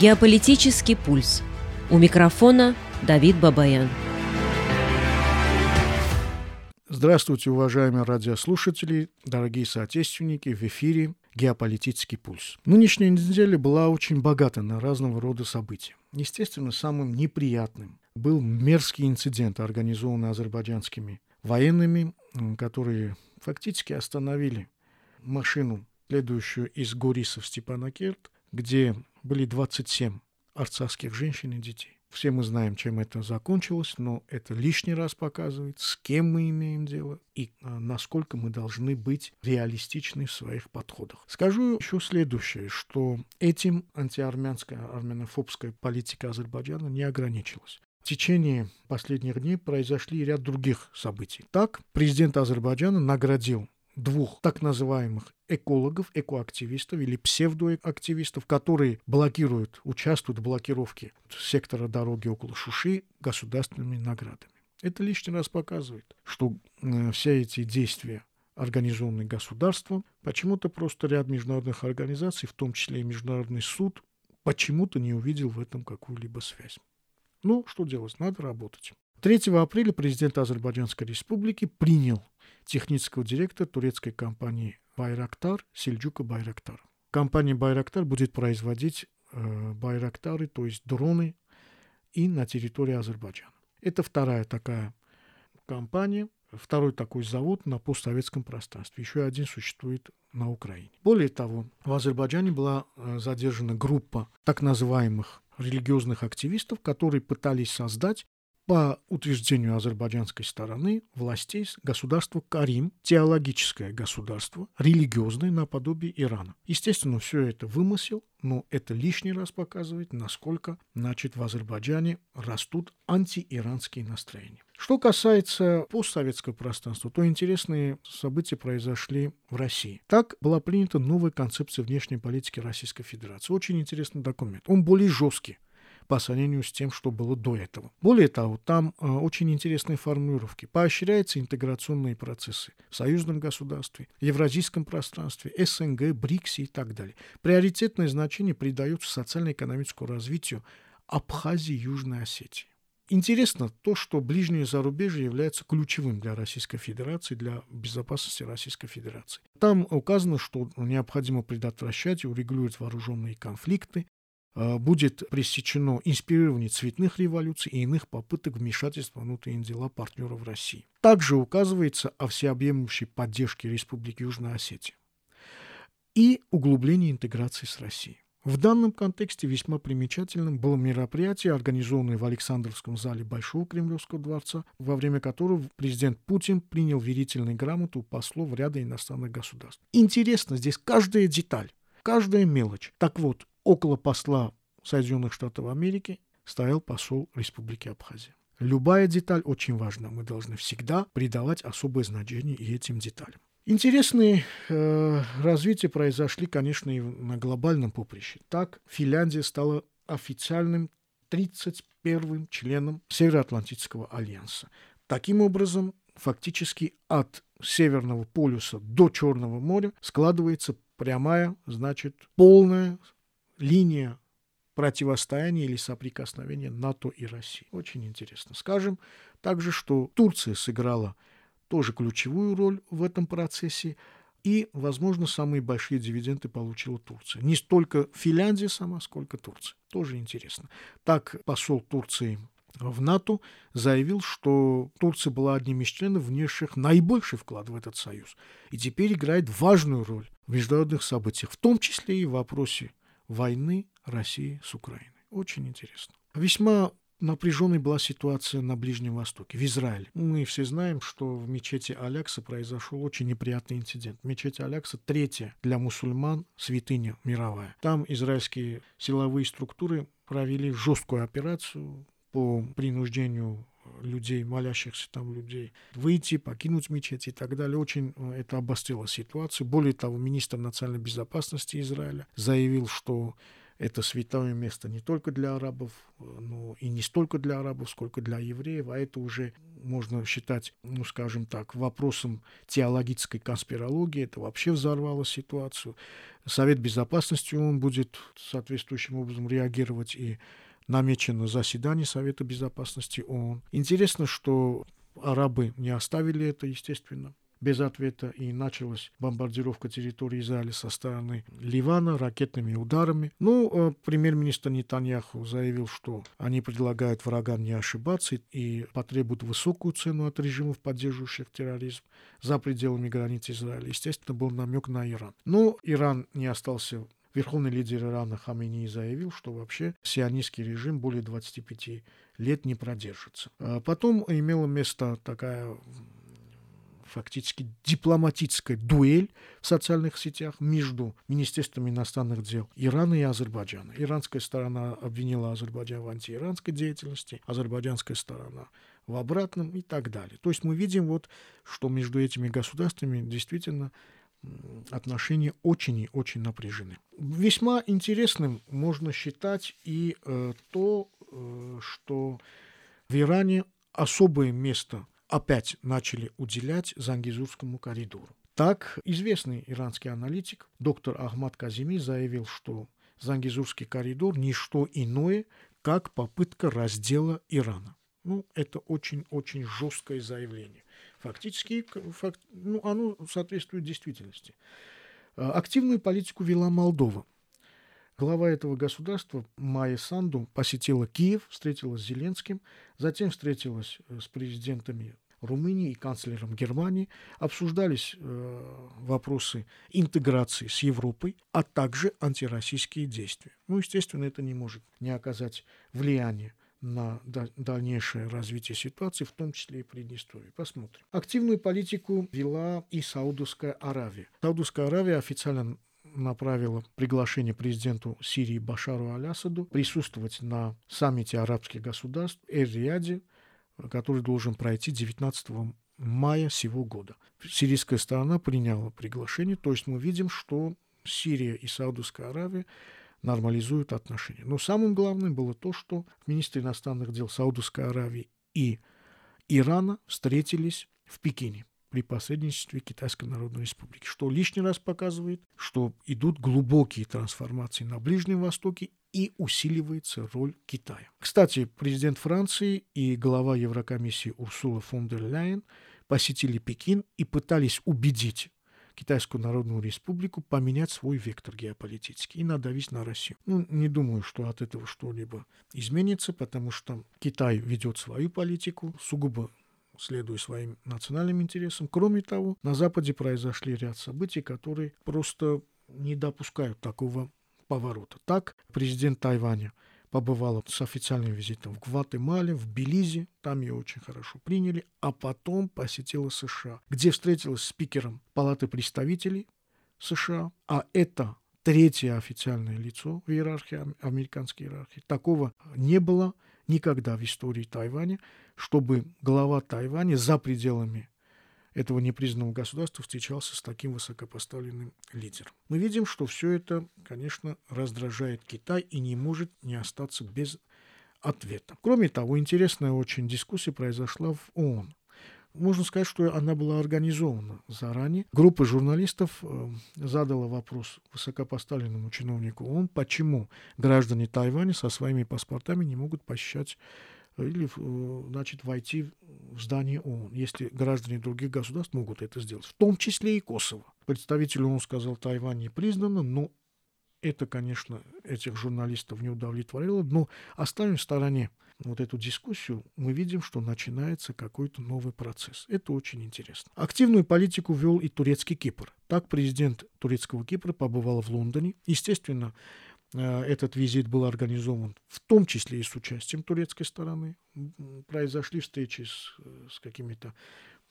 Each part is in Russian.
Геополитический пульс. У микрофона Давид Бабаян. Здравствуйте, уважаемые радиослушатели, дорогие соотечественники, в эфире «Геополитический пульс». Нынешняя неделя была очень богата на разного рода события. Естественно, самым неприятным был мерзкий инцидент, организованный азербайджанскими военными, которые фактически остановили машину, следующую из Гориса в Степанакерт, где были 27 арцахских женщин и детей. Все мы знаем, чем это закончилось, но это лишний раз показывает, с кем мы имеем дело и а, насколько мы должны быть реалистичны в своих подходах. Скажу еще следующее, что этим антиармянская, армянофобская политика Азербайджана не ограничилась. В течение последних дней произошли ряд других событий. Так, президент Азербайджана наградил двух так называемых экологов, экоактивистов или псевдоактивистов, которые блокируют, участвуют в блокировке сектора дороги около Шуши государственными наградами. Это лишний раз показывает, что э, все эти действия организованные государством, почему-то просто ряд международных организаций, в том числе и Международный суд, почему-то не увидел в этом какую-либо связь. Ну, что делать? Надо работать. 3 апреля президент Азербайджанской республики принял технического директора турецкой компании Байрактар Сельджука Байрактар. Компания Байрактар будет производить э, Байрактары, то есть дроны, и на территории Азербайджана. Это вторая такая компания, второй такой завод на постсоветском пространстве. Еще один существует на Украине. Более того, в Азербайджане была э, задержана группа так называемых религиозных активистов, которые пытались создать по утверждению азербайджанской стороны властей государство Карим, теологическое государство, религиозное наподобие Ирана. Естественно, все это вымысел, но это лишний раз показывает, насколько значит, в Азербайджане растут антииранские настроения. Что касается постсоветского пространства, то интересные события произошли в России. Так была принята новая концепция внешней политики Российской Федерации. Очень интересный документ. Он более жесткий по сравнению с тем, что было до этого. Более того, там э, очень интересные формулировки. Поощряются интеграционные процессы в союзном государстве, евразийском пространстве, СНГ, БРИКСе и так далее. Приоритетное значение придается социально-экономическому развитию Абхазии и Южной Осетии. Интересно то, что ближнее зарубежье является ключевым для Российской Федерации, для безопасности Российской Федерации. Там указано, что необходимо предотвращать и урегулировать вооруженные конфликты, будет пресечено инспирирование цветных революций и иных попыток вмешательства внутренние дела партнеров России. Также указывается о всеобъемлющей поддержке Республики Южная Осетия и углублении интеграции с Россией. В данном контексте весьма примечательным было мероприятие, организованное в Александровском зале Большого Кремлевского дворца, во время которого президент Путин принял верительную грамоту послов ряда иностранных государств. Интересно здесь каждая деталь, каждая мелочь. Так вот, около посла Соединенных Штатов Америки стоял посол Республики Абхазия. Любая деталь очень важна. Мы должны всегда придавать особое значение и этим деталям. Интересные э, развития произошли, конечно, и на глобальном поприще. Так, Финляндия стала официальным 31-м членом Североатлантического альянса. Таким образом, фактически от Северного полюса до Черного моря складывается прямая, значит, полная линия противостояния или соприкосновения НАТО и России. Очень интересно. Скажем также, что Турция сыграла тоже ключевую роль в этом процессе, и, возможно, самые большие дивиденды получила Турция. Не столько Финляндия сама, сколько Турция. Тоже интересно. Так посол Турции в НАТО заявил, что Турция была одним из членов, внесших наибольший вклад в этот союз, и теперь играет важную роль в международных событиях, в том числе и в вопросе войны России с Украиной. Очень интересно. Весьма напряженной была ситуация на Ближнем Востоке, в Израиле. Мы все знаем, что в мечети Алякса произошел очень неприятный инцидент. Мечеть Алякса третья для мусульман святыня мировая. Там израильские силовые структуры провели жесткую операцию по принуждению людей, молящихся там людей, выйти, покинуть мечеть и так далее. Очень э, это обострило ситуацию. Более того, министр национальной безопасности Израиля заявил, что это святое место не только для арабов, но и не столько для арабов, сколько для евреев, а это уже можно считать, ну, скажем так, вопросом теологической конспирологии, это вообще взорвало ситуацию. Совет Безопасности он будет соответствующим образом реагировать и намечено заседание Совета Безопасности ООН. Интересно, что арабы не оставили это, естественно без ответа, и началась бомбардировка территории Израиля со стороны Ливана ракетными ударами. Ну, э, премьер-министр Нетаньяху заявил, что они предлагают врагам не ошибаться и потребуют высокую цену от режимов, поддерживающих терроризм за пределами границ Израиля. Естественно, был намек на Иран. Но Иран не остался Верховный лидер Ирана Хамини заявил, что вообще сионистский режим более 25 лет не продержится. А потом имела место такая фактически дипломатическая дуэль в социальных сетях между Министерством иностранных дел Ирана и Азербайджана. Иранская сторона обвинила Азербайджан в антииранской деятельности, азербайджанская сторона в обратном и так далее. То есть мы видим вот, что между этими государствами действительно отношения очень и очень напряжены. Весьма интересным можно считать и э, то, э, что в Иране особое место опять начали уделять Зангизурскому коридору. Так, известный иранский аналитик доктор Ахмад Казими заявил, что Зангизурский коридор – не что иное, как попытка раздела Ирана. Ну, это очень-очень жесткое заявление. Фактически, факт, ну, оно соответствует действительности. А, активную политику вела Молдова. Глава этого государства Майя Санду посетила Киев, встретилась с Зеленским, затем встретилась э, с президентами Румынии и канцлером Германии, обсуждались э, вопросы интеграции с Европой, а также антироссийские действия. Ну, естественно, это не может не оказать влияния на дальнейшее развитие ситуации, в том числе и Приднестровье. Посмотрим. Активную политику вела и Саудовская Аравия. Саудовская Аравия официально направила приглашение президенту Сирии Башару Алясаду присутствовать на саммите арабских государств Эр-Рияде, который должен пройти 19 мая сего года. Сирийская сторона приняла приглашение, то есть мы видим, что Сирия и Саудовская Аравия нормализуют отношения. Но самым главным было то, что министры иностранных дел Саудовской Аравии и Ирана встретились в Пекине при посредничестве Китайской Народной Республики, что лишний раз показывает, что идут глубокие трансформации на Ближнем Востоке и усиливается роль Китая. Кстати, президент Франции и глава Еврокомиссии Урсула фон дер Ляйен посетили Пекин и пытались убедить Китайскую Народную Республику поменять свой вектор геополитический и надавить на Россию. Ну, не думаю, что от этого что-либо изменится, потому что Китай ведет свою политику, сугубо следуя своим национальным интересам. Кроме того, на Западе произошли ряд событий, которые просто не допускают такого поворота. Так, президент Тайваня побывала с официальным визитом в Гватемале, в Белизе, там ее очень хорошо приняли, а потом посетила США, где встретилась с спикером Палаты представителей США, а это третье официальное лицо в иерархии, американской иерархии. Такого не было никогда в истории Тайваня, чтобы глава Тайваня за пределами этого непризнанного государства встречался с таким высокопоставленным лидером. Мы видим, что все это, конечно, раздражает Китай и не может не остаться без ответа. Кроме того, интересная очень дискуссия произошла в ООН. Можно сказать, что она была организована заранее. Группа журналистов э, задала вопрос высокопоставленному чиновнику ООН, почему граждане Тайваня со своими паспортами не могут посещать или э, значит, войти в здание ООН, если граждане других государств могут это сделать, в том числе и Косово. Представитель ООН сказал, Тайвань не признано, но это, конечно, этих журналистов не удовлетворило, но оставим в стороне вот эту дискуссию, мы видим, что начинается какой-то новый процесс. Это очень интересно. Активную политику вел и турецкий Кипр. Так президент турецкого Кипра побывал в Лондоне. Естественно, этот визит был организован в том числе и с участием турецкой стороны. Произошли встречи с, с какими-то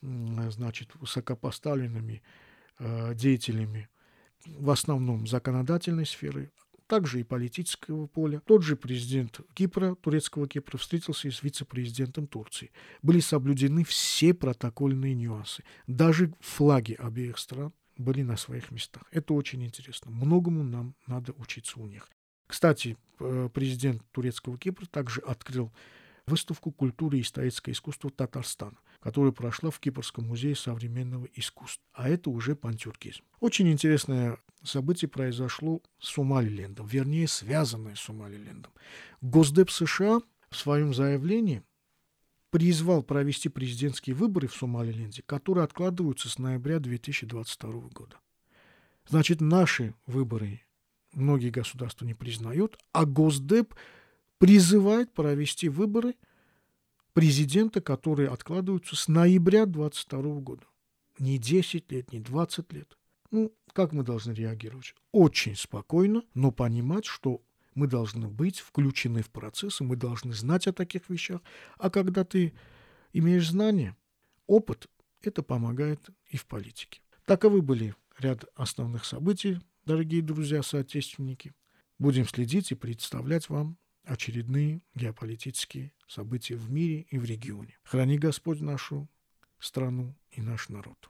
значит, высокопоставленными э, деятелями, в основном законодательной сферы, также и политического поля. Тот же президент Кипра, турецкого Кипра, встретился и с вице-президентом Турции. Были соблюдены все протокольные нюансы. Даже флаги обеих стран были на своих местах. Это очень интересно. Многому нам надо учиться у них. Кстати, президент турецкого Кипра также открыл выставку культуры и исторического искусства Татарстана, которая прошла в Кипрском музее современного искусства. А это уже пантюркизм. Очень интересное событие произошло с Сомалилендом, вернее, связанное с Сомалилендом. Госдеп США в своем заявлении призвал провести президентские выборы в Сомалиленде, которые откладываются с ноября 2022 года. Значит, наши выборы многие государства не признают, а Госдеп призывает провести выборы президента, которые откладываются с ноября 2022 года. Не 10 лет, не 20 лет. Ну, как мы должны реагировать? Очень спокойно, но понимать, что мы должны быть включены в процесс, и мы должны знать о таких вещах. А когда ты имеешь знания, опыт, это помогает и в политике. Таковы были ряд основных событий, дорогие друзья, соотечественники. Будем следить и представлять вам очередные геополитические события в мире и в регионе. Храни Господь нашу страну и наш народ.